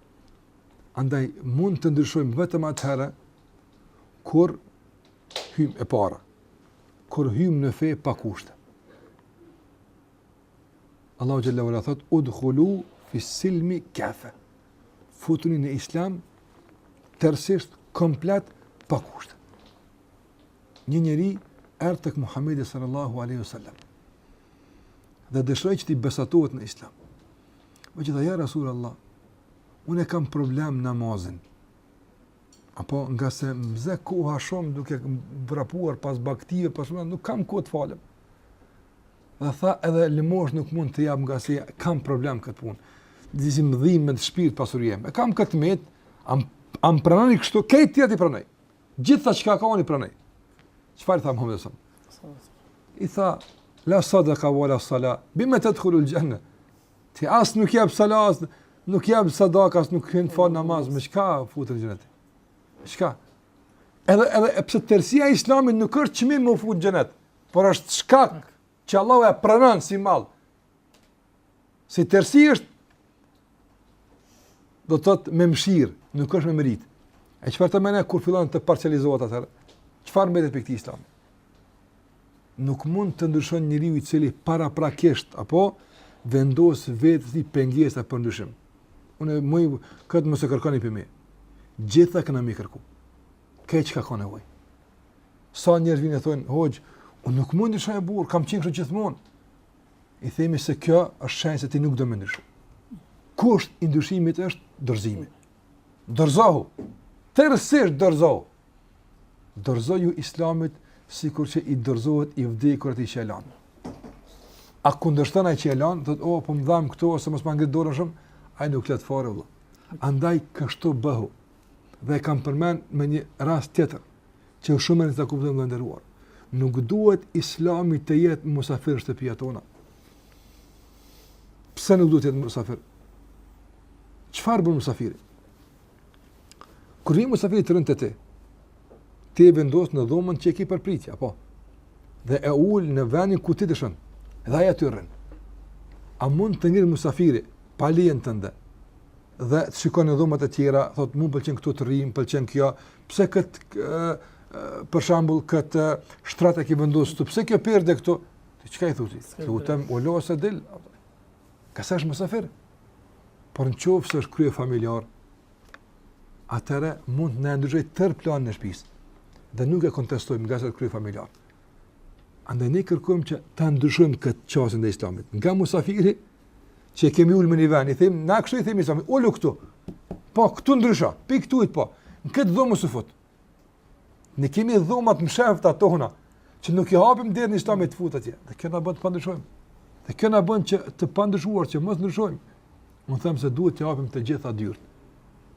Andaj mund të ndryshojmë vetëm atëherë kur hyjmë e para, kur hyjmë në fe pa kushte. Allahu xhel-le ue ala thotë, udhulu fis-silmi kaffeh. Futuni në islam tërësisht komplet pa kushte. Një njeri erdh tek Muhammedi sallallahu alejhi wasallam dhe dëshiroi që t'i besatohet në islam. Mirëpo i tha ja Rasul Allah, unë e kam problem namazin. Apo ngase m'zë koha shumë duke vrapuar pas bagëtive, pas shumë, nuk kam kohë të falem. Dhe tha edhe lëmoshë nuk mund të jap ngase kam problem këtë punë. Disi m'dhimet shpirt pasuria ime. E kam këtë të metë, a m', a m'pranoni kështu, krejt tjerat i pranoj. Gjithçka që ka unë i pranoj. Çfarë i tha Muhammedit s.a.v.s.? I tha, la sadaka vala sala, bima tedhulul xhenne Ti as nuk jap sala, as nuk jap sadaka, as nuk kënke fal namaz, me çka futesh n'xhenet? Çka? Edhe, edhe, edhe pse tërësia e islamit nuk është çmim me fut n'xhenet, por është çka që Allahu e pranon si mall. Si tërësi është do të thotë me mëshirë, nuk është me merit. E çfarë tani kur fillon të parcializohet ajo? Çfarë mbetet prej këtij Islami? Nuk mund të ndryshon njeriu i cili paraprakisht e vendos veten si pengesë për ndryshim. Unë ma këtë mos e kërkoni prej meje. Gjithë ata më kërku. Kë çka ka nevoj. Sa njerëz vinë thonë, "Hoxhë, unë nuk mund të shajë burr, kam qenë kështu gjithmonë." i themi se kjo është shenjë se ti nuk do me ndryshu. Kusht i ndryshimit është dorëzimi. Dorëzohu. Tërësisht dorëzohu. Dorëzoju Islamit sikur që i dorëzohet i vdekuri atij që e lan. A kundërshton ai që e lan, thotë, "Oh, po më dhemb këtu ose mos ma ngrit dorën shumë." Ai nuk flet fare vëlla. Andaj kështu bëhu. Dhe e kam përmend me një rast tjetër. Që është shumë e rëndësishme ta kuptojmë të nderuar. Nuk duhet Islami të jetë musafir në shtëpiat tona. Pse nuk duhet të jetë musafir? Çfarë bën musafiri? Kur vjen musafiri të rrijë te ti, ti e vendos në dhomën që e ke për pritje, apo? Dhe e ul në vendin ku ti dëshon. Dhe ai aty rrin. A mund të ngrihet musafiri pa lejen tënde? dhe të shikon në dhoma të tjera, thotë, mu më pëlqen këtu të rri, më pëlqen kjo, pse këtë, për shembull, këtë shtrat e ki vendos këtu, pse kjo perde këtu, ti çka i thu ti, të lutem, ulu ose dil, ngase është musafir, por në qoftë se është kryefamiljar, atëherë mund të ndryshojë tërë planin e shpisë, dhe nuk e kontestojmë ngase është kryefamiljar. Andaj ne kërkojmë që të ndryshojmë këtë qasje ndaj islamit, nga musafiri, që e kemi ulë me një vend, i themi, ne kështu i themi islamit, ulu këtu, po, këtu ndrysho, prej këtu e tutje po, në këtë dhomë s'fut, ne kemi dhomat e mshefta tona, që nuk i japim leje islamit të futet atje, dhe kjo na bën të pandryshueshëm, dhe kjo na bën që të pandryshuar, që mos ndryshojmë, unë them se duhet t'i hapim të gjitha dyert,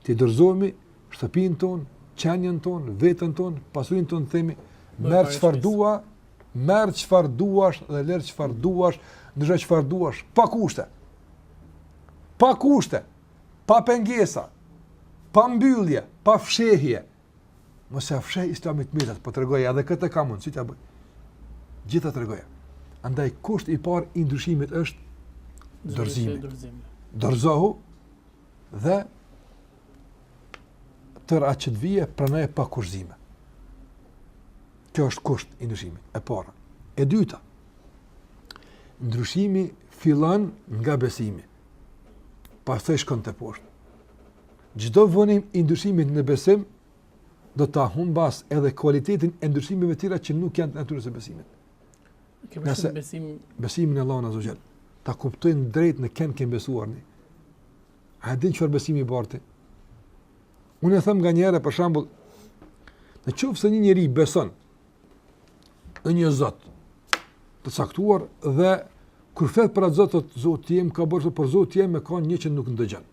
t'i dorëzojmë shtëpinë tonë, qenien tonë, veten tonë, pasurinë tonë, themi, merr çfarë do, Merr çfarë duash dhe lër çfarë duash, ndrysho çfarë duash, pa kushte. Pa kushte, pa pengesa, pa mbyllje, pa fshehje. Mos ia fsheh islamit të metat, po tregoja edhe këtë kam unë, si ta bëj. Gjitha tregoja. Andaj, kusht i parë i ndryshimit është dorëzimi. Dorëzohu dhe tërë atë që të vijë, pranoje pa kushtëzime. Kjo është kushti i ndryshimit, e para. E dyta, ndryshimi fillon nga besimi, pastaj shkon te poshtë. Çdo vonim i ndryshimit në besim, do ta humbas edhe kualitetin e ndryshimeve tjera që nuk janë të natyrës së besimit. Nëse besim... besimin në Allahun azze ue xhel, ta kuptojmë drejt në kënd kemi besuar ne. A e din çfarë besimi barti? Unë e them nganjëherë për shembull, në qoftë se një njeri beson në një Zot të caktuar dhe kur flet për atë Zot thotë Zoti im ka bërë, por Zoti im e ka një që nuk ndëgjon.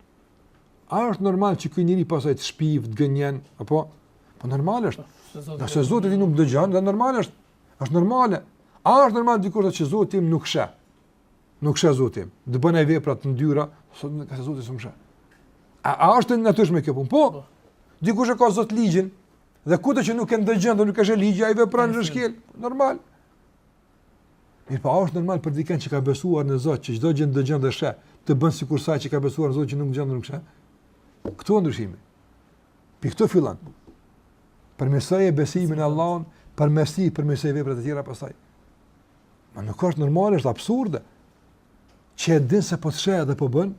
A është normal që ky njeri pastaj të shpif, të gënjen, apo? Po normal është. Ngase Zoti i tij nuk dëgjon, dhe normal është. është normale. A është normal dikush thotë që Zoti im nuk sheh? Nuk sheh Zoti im. Dhe bën vepra të ndyra, thotë ngase Zoti im s'më sheh. A, a është e natyrshme kjo punë? Po, po. dikush e ka Zot ligjin, dhe kudo që nuk e ndëgjon dhe nuk e sheh ligji, ai vepron e shkel, normal. Mirëpo, po, a është normal për dikënd që ka besuar në Zot, që çdo gjë ndëgjon dhe sheh, të bën sikur ai që ka besuar në Zot që nuk ndëgjon dhe nuk sheh? Këtu ndryshimi. Prej këtu fillon. Përmirësoje besimin në Allahun, përmirësoj, përmirësoj veprat e tjera pastaj. Ma nuk është normale, është absurde. Që e din se po të sheh edhe po bën,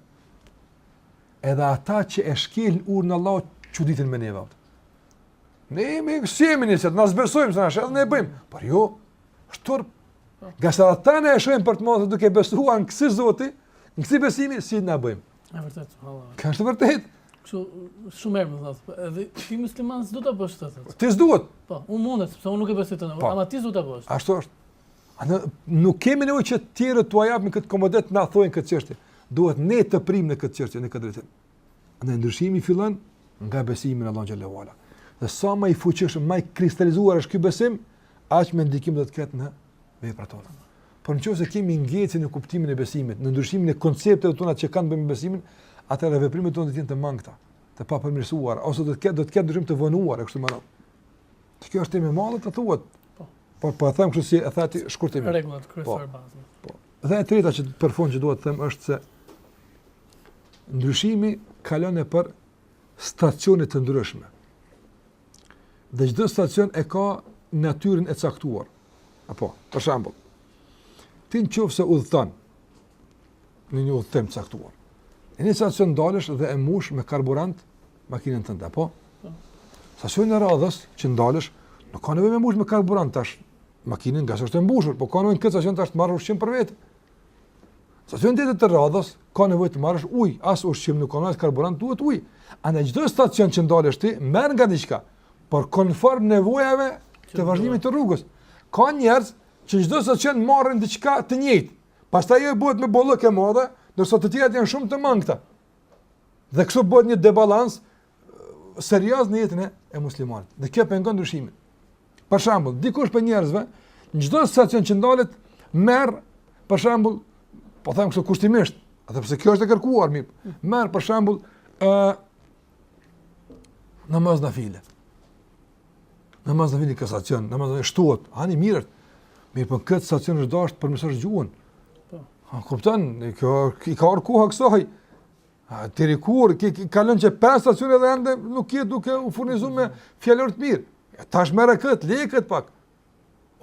edhe ata që e shkelin urdhrin e Allahut çuditin me neve. Ne jemi se ne s'e besojmë se na sheh, ne bëjmë. Po kjo, është turp. Ngase ata na e shohin për të madhe duke besuar në kësi Zoti, në kësi besimi si na bëjmë. E vërtetë, subhanallahu. Kjo është e vërtetë. Kështu shumë herë më thotë, edhe ti musliman s'do ta bësh këtë. Ti s'do ta. Po, unë mund sepse unë nuk e besoj këtë, po. ama ti s'do ta bësh. Ashtu është. Ne nuk kemi nevojë që të tjerët t'ua japin këtë komoditet të na thonë këtë çështje. Duhet ne të prijmë në këtë çështje në këtë drejtim. Dhe ndryshimi fillon nga besimi në Allah xhel-le ue ala. Dhe sa më i fuqishëm, më i kristalizuar është ky besim, aq më ndikim do të ketë në veprat tona. Por nëse kemi ngecje në kuptimin e besimit, në ndryshimin e koncepteve tona që kanë të bëjnë me besimin, atëherë veprimet tona do të jenë të mangëta, të papërmirësuara ose do të ketë do të ketë ndryshim të vonuar kështu me radhë. Kjo është temë e madhe të thuash. Po. Po po e them kështu si e the ti shkurtimisht. Rregullat kryesore po. bazë. Po. Dhe e treta që për fund që dua të them është se ndryshimi kalon nëpër stacione të ndryshme. Dhe çdo stacion e ka natyrën e caktuar. Apo, për shembull, ti në qofë se udhëton në një udhëtim të caktuar, në një stacion ndalësh dhe e mush me karburant makinën tënde, po? Stacionin e radhës që ndalësh, nuk ka nevojë me mush me karburant tash makinën ngase është e mbushur, po ka nevojë në këtë stacion tash të marrësh ushqim për vete, Stacioni tjetër të radhës, ka nevojë të marrësh ujë, as ushqim nuk ka as karburant, duhet ujë. A në çdo stacion që ndalesh ti, merr nga diçka, por konform nevojave të vazhdimit të rrugës. Ka njerëz që çdo stacion marrin diçka të njëjtë, pastaj ajo bëhet me bollëk e madhe, ndërsa të tjerat janë shumë të mangëta. Dhe kështu bëhet një debalans serioz në jetën e muslimanit. Dhe kjo pengon ndryshimin. Për shembull, dikush prej njerëzve në çdo stacion që ndalet merr për shembull, po them kështu kushtimisht, edhe pse kjo është e kërkuar mi, merr për shembull ë uh, namaz nafile. Namaz nafile këtë stacion, namaz na shtuat, ani mirë. Mirë, po këtë stacion është dashur ta mësosh gjuhën. Po. A kupton, kjo i ka orkuha kësaj. A ti rikur, ti ke kaluar që pesë stacione dhe ende nuk je duke u furnizuar me fjalor të mirë. Ja, tash merr kët, le kët pak.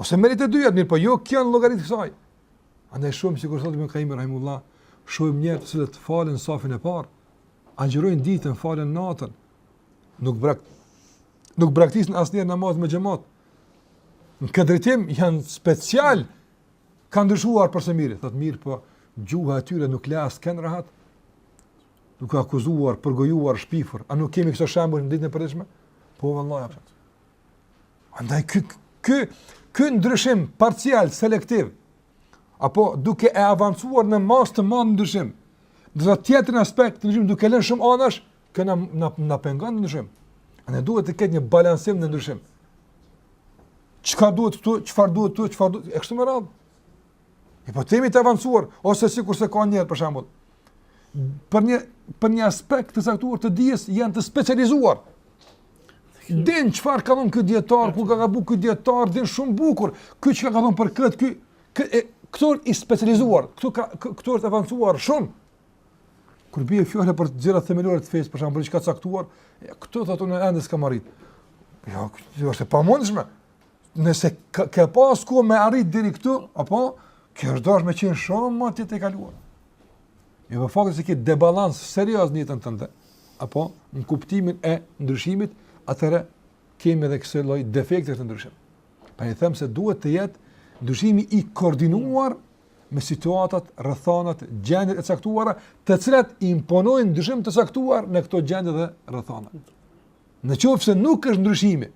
Ose merr të dyja, mirë, po jo kjo në llogari të kësaj. Andaj shumë sikur thotë Ibn Kajimi Rahimullah, shumë njerëz të cilët falen safin e parë, agjërojnë ditën, falen natën. Nuk brak nuk braktisin asnjë namaz me xhamat. Në këtë drejtim janë special Kanë ndryshuar për së miri, thotë mirë, po gjuha e tyre nuk le askënd rahat. Duke akuzuar, përgojuar, shpifur, a nuk kemi këto shembuj në jetën e përditshme? Po vallahi po. Andaj ky ky ky ndryshim parcial selektiv apo duke e avancuar në masë të madh ndryshim. Do të tjetrin aspekt të ndryshim duke lënë shumë anash, Kjo na na na pengon ndryshim. Ne duhet të ketë një balancim në ndryshim. Çka duhet këtu, çfarë duhet këtu, çfarë duhet, e kështu me radhë. E po jemi të avancuar, ose sikurse ka njerëz, për shembull, për një, për një aspekt të caktuar të dijes, janë të specializuar. Din çfarë ka thënë ky dietar, ku ka gabu ky dietar, din shumë bukur. Ky çka ka thënë për këtë, ky këtu i specializuar, këtu ka këtu është avancuar shumë. Kur bie fjala për gjëra themelore të fesë, për shembull, të caktuar, këtu thotë unë ende s'kam arrit. Jo, kjo është e pamundshme. Nëse ka, ka pas ku me arrit deri këtu, apo kjo është dashur me qenë shumë më të tejkaluar. Vetë fakti se ke debalans serioz në jetën tënde, apo në kuptimin e ndryshimit, atëherë kemi edhe kësi lloj defekte të ndryshme. Andaj them se duhet të jetë ndryshimi i koordinuar me situatat, rrethanat, gjendjet e caktuara, të cilat imponojnë ndryshim të caktuar në këto gjendje dhe rrethana. Në qoftë se nuk është ndryshimi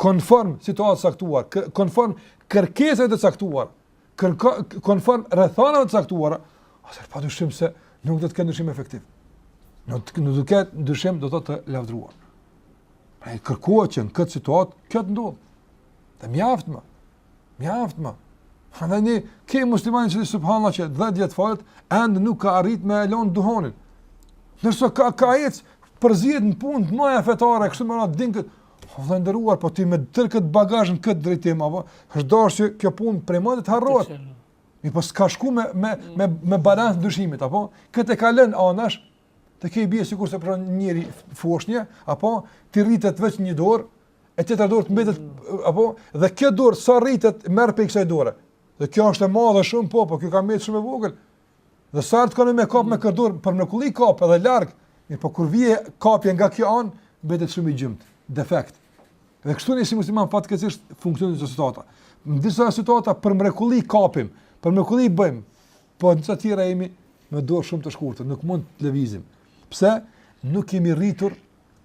konform situatës së caktuar, konform kërkesave të caktuara, konform rrethanave të caktuara, atëherë pa dyshim se nuk do të ketë ndryshim efektiv. Nuk do të ketë ndryshim të lavdëruar. Pra kërkohet që në këtë situatë, kjo të ndodhë. Dhe mjaftë më. Mjaft më. Andaj e ke muslimanin që subhanallah qe 10 vjet falet, ende nuk ka arrit me e lon duhanin. Nëse ka, ka ec, përzihet në punë të mëdha fetare kështu me radhë, din këtë. O i nderuar, po ti me tërë këtë bagazh në këtë drejtim, apo, është dashtë që kjo punë prej moti të harrohet. Mirëpo s'ka shku me me, me, me balans ndryshimi, apo, këtë e ka lënë anash, të kej bje si kurse për një foshnje, apo, t'i rritet veç një dorë, e tjetra dorë të mbetet apo dhe kjo dorë sa rritet merr prej kësaj dore. Dhe kjo është e madhe shumë po, po kjo ka mbetë shumë e vogël. Dhe sa herë ka me kap me këtë dorë për mrekulli kap edhe larg, mirëpo kur vjen kapja nga kjo anë mbetet shumë i gjymtë, defekt. Dhe kështu ne si muslimanë fatkeqësisht funksionojmë në këto situata. Në disa situata për mrekulli kapim, për mrekulli bëjmë, po në disa tjera jemi me dorë shumë të shkurtër, nuk mund të lëvizim. Pse? Nuk jemi rritur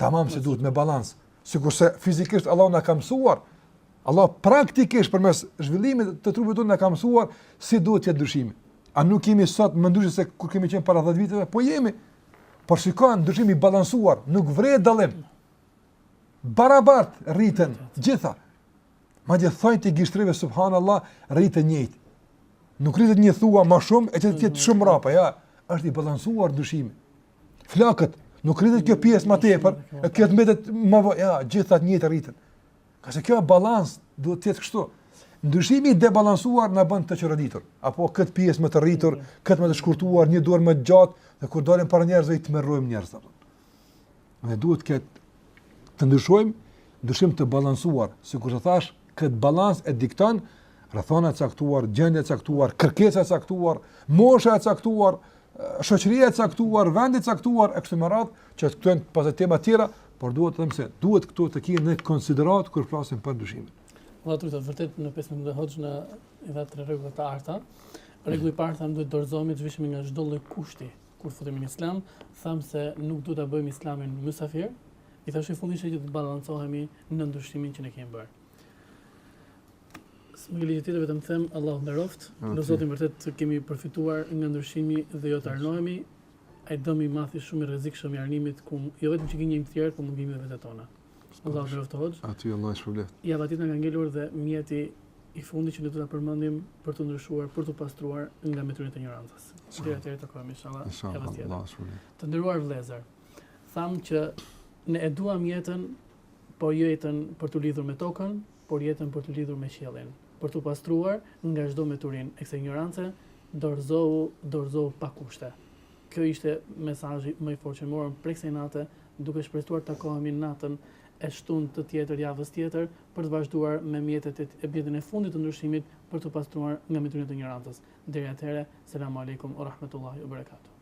tamam si duhet me balans. Sikurse fizikisht Allahu na ka mësuar, Allah praktikisht përmes zhvillimit të trupit tonë na ka mësuar si duhet të jetë ndryshimi. A nuk jemi sot më ndryshe se kur kemi qenë para 10 viteve? Po jemi. Por shikojmë ndryshim i balansuar, nuk vret dallim. Barabart rriten të gjitha. Madje thonjtë e gishtave subhanallah rriten njëjtë. Nuk rritet një thua më shumë e tjetri të jetë shumë prapa, ja, është i balansuar ndryshimi. Flokët, nuk rritet kjo pjesë më tepër, e kjo të mbetet më vonë, ja, të gjitha njëjtë rriten. Ngase ky balans, duhet të jetë kështu. Ndryshimi i debalansuar na bën të çoroditur, apo këtë pjesë më të rritur, këtë më të shkurtuar, një dorë më gjatë, dhe kur dalim para njerëzve i tmerrojmë njerëzit. Ne duhet këtë të ndryshojmë, ndryshim të balansuar, sikur që thashë, këtë balans e dikton rrethana e caktuar, gjendja e caktuar, kërkesa e caktuar, mosha e caktuar, shoqëria e caktuar, vendi i caktuar e kështu me radhë, që këto janë pastaj tema të tjera, por dua të them se duhet këto t'i kemi në konsideratë kur flasim për ndryshimin. Valla truta, vërtet në 15 minuta hoxh na i dha tre rregulla të arta. Rregulli i parë thamë duhet dorëzohemi të zhvishemi nga çdo lloj kushti kur futemi në islam, thamë se nuk duhet ta bëjmë islamin mysafir, i thashë fundisht që të balancohemi në ndryshimin që ne kemi bërë. S'më ngel gjë tjetër vetëm them Allahu nderoft. Në Zotin vërtet të kemi përfituar nga ndryshimi dhe jo të arnohemi. Ai dëmi i madh i shumë i rrezikshëm i arnimit ku jo vetëm që gënjejmë të tjerët, por gënjejmë dhe veten tonë. Allahu nderoft hoxh. Ty Allahu shpërbleft. Javën tjetër na ka ngelur dhe mjeti i fundit që ne do ta përmendim për të ndryshuar, për të pastruar nga mbeturinat e injorancës. Deri atëherë takohemi inshallah. Inshallah. Të nderuar vëllezër, thamë që ne e duam jetën Po jo jetën për t'u lidhur me tokën, por jetën për t'u lidhur me qiellin, për t'u pastruar nga çdo mbeturin e kësaj injorance, dorëzohu, dorëzohu pa kushte. Ky ishte mesazhi më i fortë që morëm prej kësaj nate, duke shpresuar të takohemi natën e shtunë të tjetër javës tjetër për të vazhduar me mjetet e mjetin e fundit të ndryshimit për t'u pastruar nga mbeturinat e injorancës. Deri atëherë, Selamu Alejkum O Rahmetullahi O Berekatu.